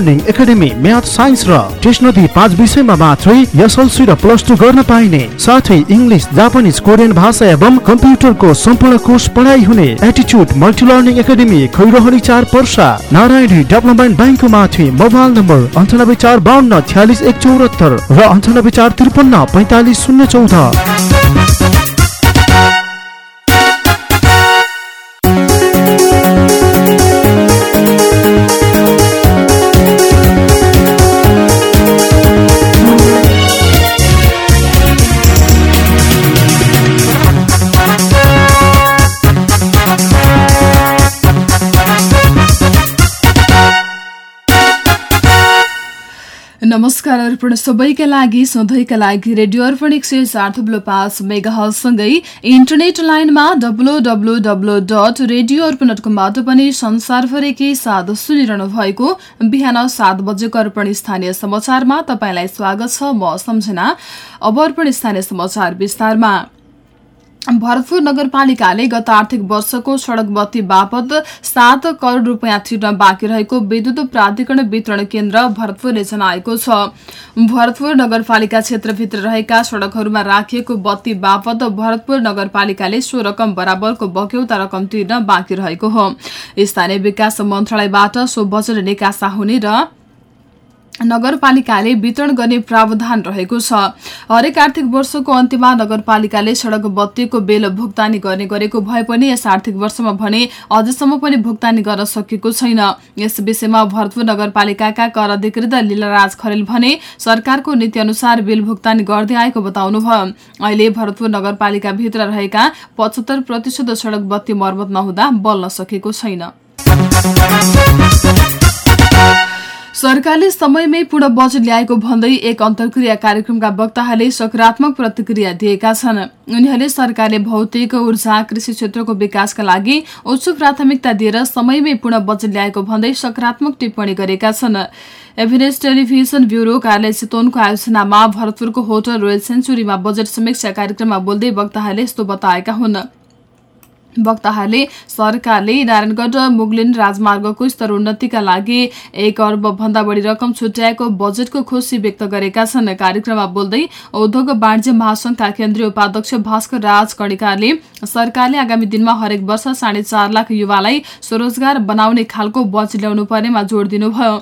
Learning academy math science र नदी पाँच विषयमा मात्रै एसएलसी र प्लस टू गर्न पाइने। साथै इङ्ग्लिस जापानिज कोरियन भाषा एवं कम्प्युटरको सम्पूर्ण कोर्स पढाइ हुने एटिच्युड मल्टी लर्निङ एकाडेमी खैरोहरी चार पर्सा। नारायणी डेभलपमेन्ट ब्याङ्कको माथि मोबाइल नम्बर अन्ठानब्बे चार बाहन्न छ्यालिस एक चौरात्तर र अन्ठानब्बे चार त्रिपन्न पैँतालिस शून्य चौध। नमस्कार अर्पण सबैका लागि सधैँका लागि रेडियो अर्पण एक सय चार थुप्लो पाँच मेगाहलसँगै इन्टरनेट लाइनमा W W W dot radio Arpan dot कमबाट पनि संसारभरिकै साथ सुनिरहनु भएको बिहान सात बजेको अर्पण स्थानीय समाचारमा तपाईँलाई स्वागत छ म सम्झना अब अर्पण स्थानीय समाचार विस्तारमा भरतपुर नगरपालिकाले गत आर्थिक वर्षको सड़क बत्ती बापत सात करोड़ रूपियाँ तिर्न बाँकी रहेको विद्युत प्राधिकरण वितरण केन्द्र भरतपुरले जनाएको छ। भरतपुर नगरपालिका क्षेत्रभित्र रहेका सड़कहरूमा राखिएको बत्ती बापत भरतपुर नगरपालिकाले सो रकम बराबरको बक्यौता रकम तिर्न बाँकी रहेको हो। स्थानीय विकास मन्त्रालयबाट सो बजेट निकासा हुने र नगरपालिकाले वितरण गर्ने प्रावधान रहेको छ। हरेक आर्थिक वर्षको अन्त्यमा नगरपालिकाले सड़क बत्तीको बेल भुक्तानी गर्ने गरेको भए पनि यस आर्थिक वर्षमा भने अझसम्म पनि भुक्तानी गर्न सकेको छैन। यस विषयमा भरतपुर नगरपालिकाका कर अधिकृत लीलाराज खरेल भने सरकारको नीति अनुसार बिल भुक्तानी गर्दै आएको बताउनुभयो अहिले भरतपुर नगरपालिकाभित्र रहेका पचहत्तर प्रतिशत सड़क बत्ती मर्मत नहुँदा बल्न सकेको छैन। सरकारले समयमै पूर्ण बजेट ल्याएको भन्दै एक अन्तर्क्रिया कार्यक्रमका वक्ताहरूले सकारात्मक प्रतिक्रिया दिएका छन्। उनीहरूले सरकारले भौतिक ऊर्जा कृषि क्षेत्रको विकासका लागि उच्च प्राथमिकता दिएर समयमै पूर्ण बजेट ल्याएको भन्दै सकारात्मक टिप्पणी गरेका छन्। एभिनेस टेलिभिजन ब्यूरो कार्यालय चितवनको आयोजनामा भरतपुरको होटल रोयल सेन्चुरीमा बजेट समीक्षा कार्यक्रममा बोल्दै वक्ताहरूले यस्तो बताएका हुन्। वक्ताहरूले सरकारले नारायणगढ मुगलिन राजमार्गको स्तर उन्नतिका लागि एक अर्ब भन्दा बढी रकम छुट्याएको बजेटको खुशी व्यक्त गरेका छन्। कार्यक्रममा बोल्दै उद्योग वाणिज्य महासंघका केन्द्रीय उपाध्यक्ष भास्कर राज कणिकारले सरकारले आगामी दिनमा हरेक वर्ष साढे चार लाख युवालाई स्वरोजगार बनाउने खालको बजेट ल्याउनु पर्नेमा जोड़ दिनुभयो।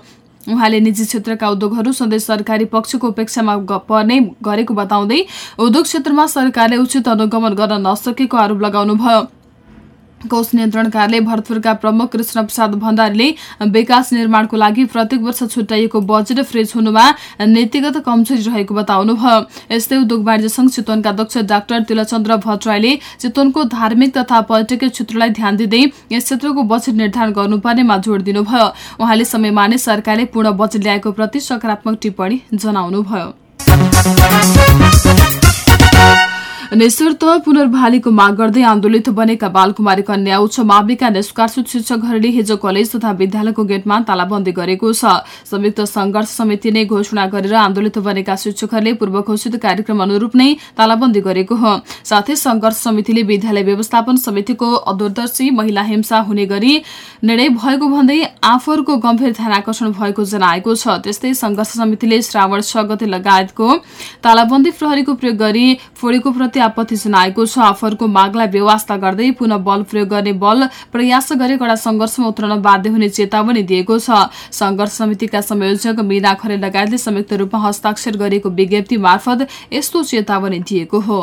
उहाँले निजी क्षेत्रका उद्योगहरू सधैँ सरकारी पक्षको उपेक्षामा पर्ने गरेको बताउँदै उद्योग क्षेत्रमा सरकारले उचित अनुगमन गर्न नसकेको आरोप लगाउनुभयो। कोष नियन्त्रण कार्यालय भरतपुरका प्रमुख कृष्ण प्रसाद भण्डारीले विकास निर्माणको लागि प्रत्येक वर्ष छुट्याइएको बजेट फ्रेज हुनुमा नीतिगत कमजोरी रहेको बताउनुभयो। यस्तै उद्योग वाणिज्य संघ चितवनका अध्यक्ष डाक्टर तिलचन्द्र भट्टराईले चितवनको धार्मिक तथा पर्यटकीय क्षेत्रलाई ध्यान दिँदै यस क्षेत्रको बजेट निर्धारण गर्नुपर्नेमा जोड़ दिनुभयो। उहाँले समयमा नै सरकारले पूर्ण बजेट ल्याएको प्रति सकारात्मक टिप्पणी जनाउनुभयो। निशर्त पुनर्बहालीको माग गर्दै आन्दोलित बनेका बालकुमारी कन्या उच्च माविका निष्कासित शिक्षकहरूले हिजो कलेज तथा विद्यालयको गेटमा तालाबन्दी गरेको छ। संयुक्त संघर्ष समिति नै घोषणा गरेर आन्दोलित बनेका शिक्षकहरूले पूर्व घोषित कार्यक्रम अनुरूप नै तालाबन्दी गरेको हो। साथै संघर्ष समितिले विद्यालय व्यवस्थापन समितिको अदूरदर्शी महिला हिंसा हुने गरी निर्णय भएको भन्दै आफूहरूको गम्भीर ध्यान आकर्षण भएको जनाएको छ। त्यस्तै संघर्ष समितिले श्रावण छ गते लगायतको तालाबन्दी प्रहरीको प्रयोग गरी फोडीको प्रति आपत्ति जनाएको छ। आफरको मागलाई व्यवस्था गर्दै पुनः बल प्रयोग गर्ने बल प्रयास गरे कडा संघर्षमा उत्रन बाध्य हुने चेतावनी दिएको छ। संघर्ष समितिका संयोजक मीना खरे लगायतले संयुक्त रूपमा हस्ताक्षर गरेको विज्ञप्ति मार्फत यस्तो चेतावनी दिएको हो।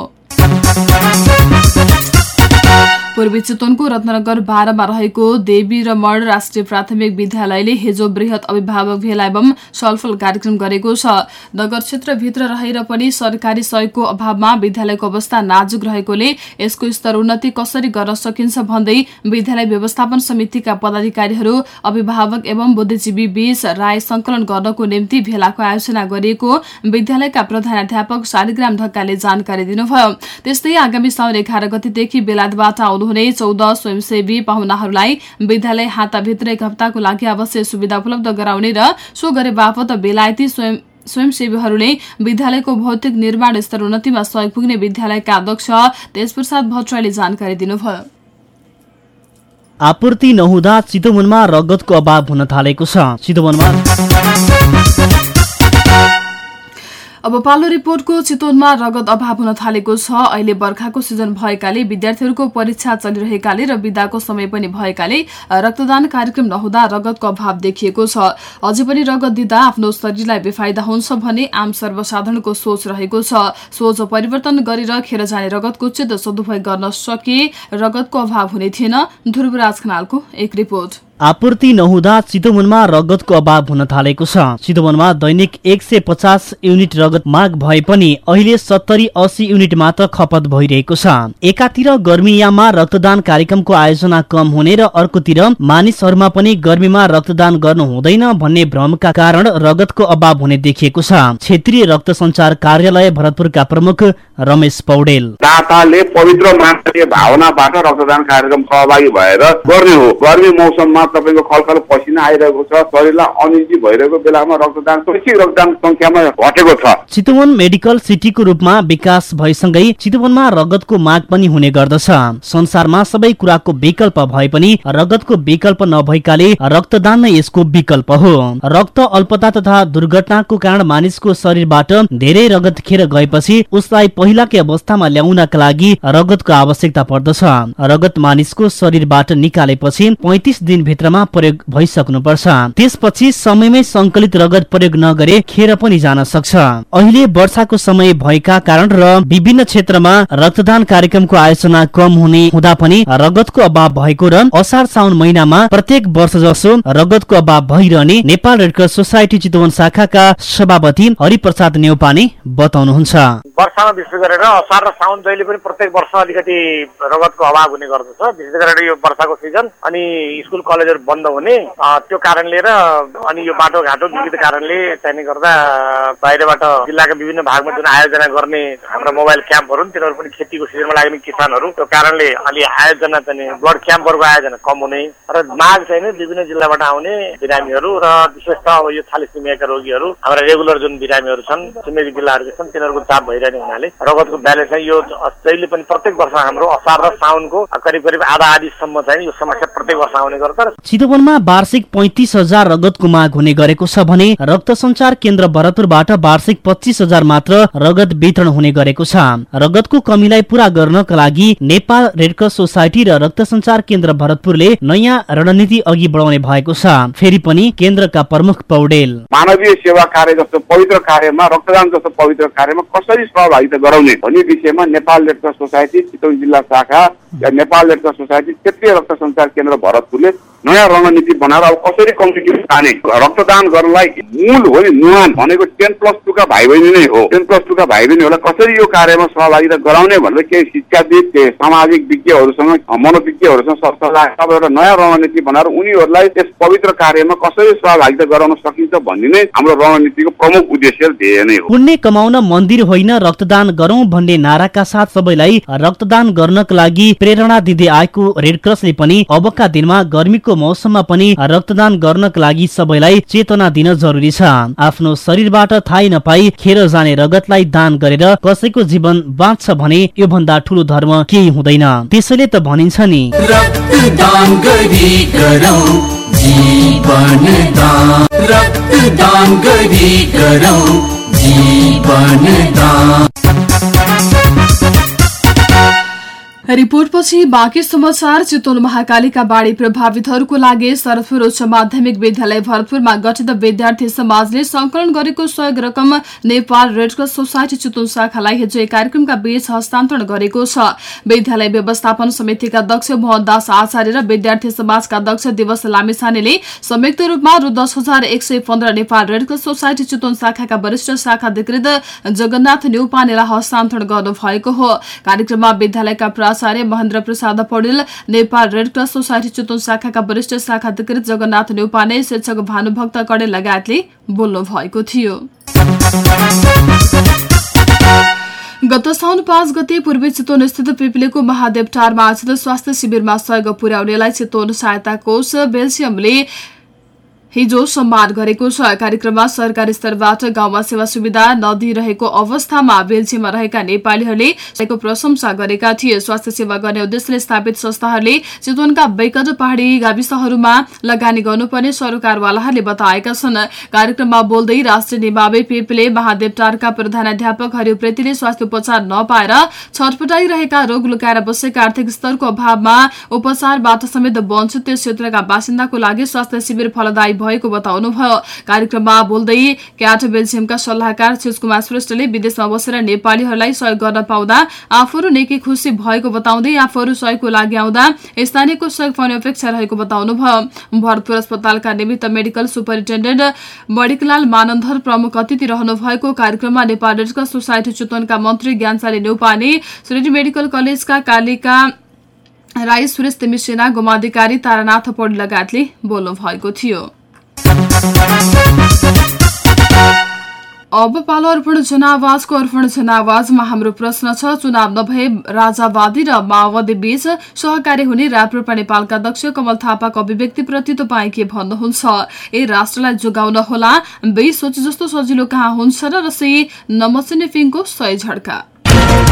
पूर्वी चितवनको रत्नगर बाह्रमा रहेको देवी र मण राष्ट्रिय प्राथमिक विद्यालयले हिजो वृहत अभिभावक भेला एवं छलफल कार्यक्रम गरेको छ। नगर क्षेत्रभित्र रहेर पनि सरकारी सहयोगको अभावमा विद्यालयको अवस्था नाजुक रहेकोले यसको स्तर उन्नति कसरी गर्न सकिन्छ भन्दै विद्यालय व्यवस्थापन समितिका पदाधिकारीहरू अभिभावक एवं बुद्धिजीवी बीच राय संकलन गर्नको निम्ति भेलाको आयोजना गरिएको विद्यालयका प्रधान शालिग्राम ढक्काले जानकारी दिनुभयो। त्यस्तै आगामी साउन एघार गतिदेखि बेलायतबाट आउनु हुने चौध स्वयंसेवी पाहुनाहरूलाई विद्यालय हाताभित्र एक हप्ताको लागि आवश्यक सुविधा उपलब्ध गराउने र सो गरे बापत बेलायती स्वयं स्वयंसेवीहरूले विद्यालयको भौतिक निर्माण स्तर उन्नतिमा सहयोग पुग्ने विद्यालयका अध्यक्ष तेजप्रसाद भट्टराईले जानकारी दिनुभयो। आपूर्ति नहुँदा चितवनमा रगतको अभाव हुन थालेको छ। चितवनमा अब पालो रिपोर्टको चितवनमा रगत अभाव हुन थालेको छ। अहिले बर्खाको सिजन भएकाले विद्यार्थीहरूको परीक्षा चलिरहेकाले र विदाको समय पनि भएकाले रक्तदान कार्यक्रम नहुँदा रगतको अभाव देखिएको छ। अझै पनि रगत दिँदा आफ्नो शरीरलाई बेफाइदा हुन्छ भने आम सर्वसाधारणको सोच रहेको छ। सोच परिवर्तन गरेर खेर जाने रगतको उचित सदुपयोग गर्न सके रगतको अभाव हुने थिएन। ध्रुवराज खनालको एक रिपोर्ट। आपूर्ति नहुँदा चितवनमा रगतको अभाव हुन थालेको छ। चितवनमा दैनिक एक सय पचास युनिट रगत माग भए पनि अहिले सत्तरी अस्सी युनिट मात्र खपत भइरहेको छ। एकातिर गर्मीयाममा रक्तदान कार्यक्रमको आयोजना कम हुने र अर्कोतिर मानिसहरूमा पनि गर्मीमा रक्तदान गर्नु हुँदैन भन्ने भ्रमका कारण रगतको अभाव हुने देखिएको छ। क्षेत्रीय रक्त संचार कार्यालय भरतपुरका प्रमुख रमेश पौडेल। पवित्र भावनाबाट रक्तदान कार्यक्रम सहभागी भएर गर्ने गर्मी मौसममा तपाईँको खलखल पसिना आइरहेको छ शरीरलाई अनिजी भइरहेको बेलामा रक्तदान स्वैच्छिक रक्तदान संख्यामा घटेको छ। चितवन मेडिकल सिटीको रूपमा विकास भएसँगै चितवनमा रगतको माग पनि हुने गर्दछ। संसारमा सबै कुराको विकल्प भए पनि रगतको विकल्प नभएकाले रक्तदान नै यसको विकल्प हो। रक्त अल्पता तथा दुर्घटनाको कारण मानिसको शरीरबाट धेरै रगत खेर गएपछि उसलाई पहिलाकै अवस्थामा ल्याउनका लागि रगतको आवश्यकता पर्दछ। रगत मानिसको शरीरबाट निकालेपछि पैतिस दिन भित्रमा प्रयोग भइसक्नुपर्छ। त्यसपछि समयमै संकलित रगत प्रयोग नगरे खेर पनि जान सक्छ। अहिले वर्षाको समय भएका कारण र विभिन्न क्षेत्रमा रक्तदान कार्यक्रमको आयोजना कम हुने हुँदा पनि रगतको अभाव भएको र असार साउन महिनामा प्रत्येक वर्ष जसो रगतको अभाव भइरहने Nepal red cross society Chitwan शाखाका सभापति हरिप्रसाद नेउपाने बताउनुहुन्छ। वर्षामा विशेष गरेर असार र साउन जहिले पनि प्रत्येक वर्ष अलिकति रगतको अभाव हुने गर्दछ। विशेष गरेर यो वर्षाको सिजन अनि स्कुल कलेज कलेजहरू बन्द हुने त्यो कारणले र अनि यो बाटोघाटो विविध कारणले चाहिने गर्दा बाहिरबाट जिल्लाका विभिन्न भागमा जुन आयोजना गर्ने हाम्रो मोबाइल क्याम्पहरू तिनीहरू पनि खेतीको सिजनमा लाग्ने किसानहरू त्यो कारणले अलि आयोजना चाहिँ ब्लड क्याम्पहरूको आयोजना कम हुने। र माग चाहिँ विभिन्न जिल्लाबाट आउने बिरामीहरू र विशेष त अब यो थालिसिमियाका रोगीहरू हाम्रा रेगुलर जुन बिरामीहरू छन् छिमेकी जिल्लाहरू छन् तिनीहरूको चाप भइरहने हुनाले रगतको ब्यालेन्स चाहिँ यो जहिले पनि प्रत्येक वर्ष हाम्रो असार र साउनको करिब करिब आधा आधीसम्म चाहिँ यो समस्या प्रत्येक वर्ष आउने गर्छ चितवनमा वार्षिक पैतिस हजार रगतको माग हुने गरेको छ भने रक्त संचार केन्द्र भरतपुरबाट वार्षिक पच्चिस हजार मात्र रगत वितरण हुने गरेको छ। रगतको कमीलाई पूरा गर्नका लागि नेपाल रेडक्रस सोसाइटी र रक्त संचार केन्द्र भरतपुरले नयाँ रणनीति अघि बढाउने भएको छ। फेरि पनि केन्द्रका प्रमुख पौडेल। मानवीय सेवा कार्य जस्तो पवित्र कार्यमा रक्तदान जस्तो पवित्र कार्यमा कसरी सहभागिता गराउने भन्ने विषयमा नेपाल रेडक्रस सोसाइटी चितवन जिल्ला शाखा नेपाल रेडक्रस सोसाइटी क्षेत्रीय रक्त संचार केन्द्र भरतपुरले नयाँ रणनीति बनाएर अब कसरी कम्पिटिसन ताने रक्तदान गर्नलाई मूल हो नि नुहान भनेको टेन प्लस टूका बहिनी नै हो। टेन प्लस टूका भाइ बहिनीहरूलाई कसरी यो कार्यमा सहभागिता गराउने भनेर केही शिक्षाविद सामाजिक विज्ञहरूसँग मनोविज्ञहरूसँग सरसल्लाह अब एउटा नयाँ रणनीति बनाएर उनीहरूलाई यस पवित्र कार्यमा कसरी सहभागिता गराउन सकिन्छ भन्ने नै हाम्रो रणनीतिको प्रमुख उद्देश्य ध्येय नै हो। पुण्य कमाउन मन्दिर होइन रक्तदान गरौं भन्ने नाराका साथ सबैलाई रक्तदान गर्नका लागि प्रेरणा दिँदै आएको रेडक्रसले पनि अबका दिनमा गर्मीको मौसममा पनि रक्तदान गर्नका लागि सबैलाई चेतना दिन जरुरी छ। आफ्नो शरीरबाट थाहै नपाई खेर जाने रगतलाई दान गरेर कसैको जीवन बाँच्छ भने यो भन्दा ठुलो धर्म केही हुँदैन। त्यसैले त भनिन्छ नि रिपोर्टपछि बाँकी समाचार चितवन महाकालीका बाढ़ी प्रभावितहरूको लागि शरदपुर उच्च माध्यमिक विद्यालय भरतपुरमा गठित विद्यार्थी समाजले संकलन गरेको सहयोग रकम Nepal red cross society Chitwan शाखालाई हिजो एक कार्यक्रमका बीच हस्तान्तरण गरेको छ। विद्यालय व्यवस्थापन समितिका अध्यक्ष मोहनदास आचार्य र विद्यार्थी समाजका अध्यक्ष दिवस लामिसानेले संयुक्त रूपमा रु दस हजार एक सय पन्ध्र Nepal red cross society Chitwan शाखाका वरिष्ठ शाखा अधिकृत जगन्नाथ न्यौपानेलाई हस्तान्तरण गर्नुभएको हो। कार्यक्रममा विद्यालयका आचार्य Mahendra Prasad Paudel Nepal red cross society Chitwan शाखाका वरिष्ठ शाखा अधिकृत जगन्नाथ न्यौपाने शिक्षक भानुभक्त कडेल लगायतले बोल्नु भएको थियो गत साउन पाँच गते पूर्वी चितवन स्थित पिपलेको महादेव टारमा आयोजित स्वास्थ्य शिविरमा सहयोग पुर्याउनेलाई चितवन सहायता कोष बेल्जियमले हिजो सम्मान गरेको छ कार्यक्रममा सरकारी स्तरबाट गाउँमा सेवा सुविधा नदिइरहेको अवस्थामा बेल्छीमा रहेका नेपालीहरूले प्रशंसा गरेका थिए। स्वास्थ्य सेवा गर्ने उद्देश्यले स्थापित संस्थाहरूले चितवनका वैकट पहाड़ी गाविसहरूमा लगानी गर्नुपर्ने सरकारवालाहरूले बताएका छन्। कार्यक्रममा बोल्दै राष्ट्रिय निमावे पेपले महादेव टारका प्रधानाध्यापक हरिप्रेतीले स्वास्थ्य उपचार नपाएर छटपटाइरहेका रोग लुकाएर बसेका आर्थिक स्तरको अभावमा उपचारबाट समेत वञ्चित क्षेत्रका बासिन्दाको लागि स्वास्थ्य शिविर फलदायी भएको बताउनुभयो कार्यक्रममा बोल्दै क्याट बेल्जियमका सल्लाहकार कुमार श्रेष्ठले विदेशमा बसेर नेपालीहरूलाई सहयोग गर्न पाउँदा आफूहरू निकै खुसी भएको बताउँदै आफूहरू सहयोगको लागि आउँदा स्थानीयको सहयोग पाउने अपेक्षा रहेको बताउनुभयो भरतपुर अस्पतालका निमित्त मेडिकल सुपरिन्टेण्डेन्ट मणिकलाल मानन्धर प्रमुख अतिथि रहनु भएको कार्यक्रममा नेपाल रेड क्रस सोसाइटी चितवनका मन्त्री ज्ञानशाली नेउपाने श्रेणी मेडिकल कलेजका कालिका राई सुरेश तिमिसेना गोमाधिकारी तारानाथ पौडी लगायतले बोल्नु भएको थियो। अब पालो अर्पण जनावाजको अर्पण जनावाजमा हाम्रो प्रश्न छ चुनाव नभए राजावादी र माओवादी बीच सहकारी हुने राप्रपा नेपालका अध्यक्ष कमल थापाको अभिव्यक्तिप्रति तपाईँ के भन्नुहुन्छ? ए राष्ट्रलाई जोगाउन होला बे सोच जस्तो सजिलो कहाँ हुन्छ र सी नमसिने फिङको सय झड्का।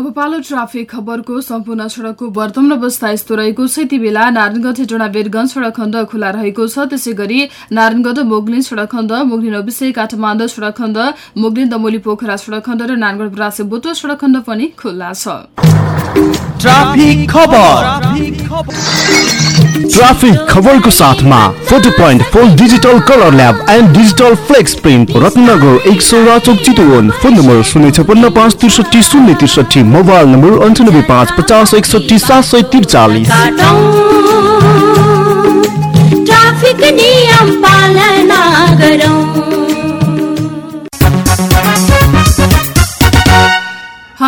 अब पालो ट्राफिक खबरको सम्पूर्ण सड़कको वर्तमान अवस्था यस्तो रहेको छ। यति बेला नारायणगढ हेटोडा बेरगंज सड़क खण्ड खुला रहेको छ। त्यसै गरी नारायणगढ मोगलिन सड़क खण्ड मोगलिन अविषय काठमाडौँ सड़क खण्ड मोगलिन दमोली पोखरा सड़क खण्ड र नारायणगढ ब्रासे बोटो सड़क खण्ड पनि खुल्ला छ। ट्राफिक खबर। ट्राफिक खबरको साथमा photo point four digital colour lab and digital flex print Ratnanagar एक सौ राचोक चितवन फोन नम्बर शून्य छपन्न पाँच त्रिसठी शून्य त्रिसठी। मोबाइल नम्बर अन्ठानब्बे पाँच पचास एकसठी सात सय त्रिचालिस। ट्राफिक नियम पालना गरौँ।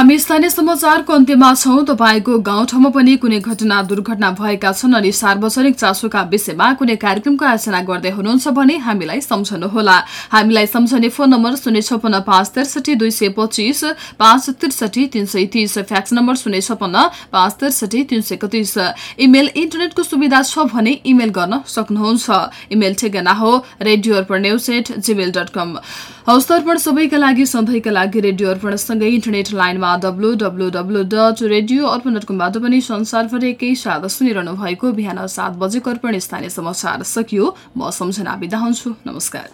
हामी स्थानीय समाचारको अन्त्यमा छौं। तपाईँको गाउँठाउँमा पनि कुनै घटना दुर्घटना भएका छन् अनि सार्वजनिक चासोका विषयमा कुनै कार्यक्रमको आयोजना गर्दै हुनुहुन्छ भने हामीलाई सम्झनुहोला। हामीलाई सम्झने फोन नम्बर शून्य छपन्न पाँच त्रिसठी दुई सय पच्चिस पाँच त्रिसठी तिन सय तीस फ्याक्स नम्बर शून्य छपन्न पाँच त्रिसठी तिन सय एकतिस। इमेल इन्टरनेटको सुविधा छ भने इमेल गर्न सक्नुहुन्छ। इमेल ठेगाना हो रेडियो सबैका लागि सधैँका लागि रेडियो अर्पणसँगै इन्टरनेट लाइनमा W W W dot radio Arpan dot कमबाट पनि संसारभर एकै साथ सुनिरहनु भएको बिहान सात बजेको अर्पण स्थानीय समाचार सकियो। म सम्झना बिदा हुन्छु। नमस्कार।